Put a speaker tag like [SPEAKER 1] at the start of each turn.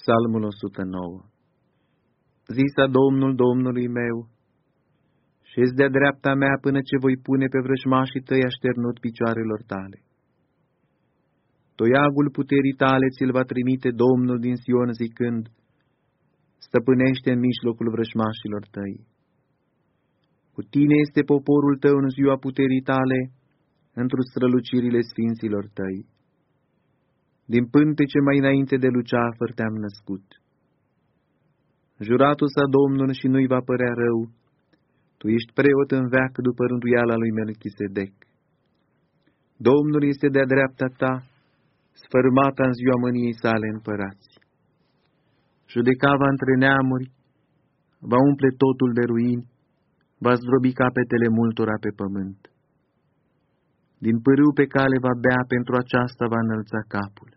[SPEAKER 1] Psalmul 109 Zisa Domnul Domnului meu, șezi de-a dreapta mea până ce voi pune pe vrăjmașii tăi așternut picioarelor tale. Toiagul puterii tale ți-l va trimite Domnul din Sion zicând, stăpânește în mijlocul vrăjmașilor tăi. Cu tine este poporul tău în ziua puterii tale, într-o strălucirile sfinților tăi. Din pântece mai înainte de luceafăr te-am născut. Juratul sa Domnul și nu-i va părea rău, tu ești preot în veac după rânduiala lui Melchisedec. Domnul este de-a dreapta ta, sfărmata în ziua mâniei sale împărați. Judeca va între neamuri, va umple totul de ruini, va zdrobi capetele multora pe pământ. Din pârâu pe cale va bea, pentru aceasta va înălța capul.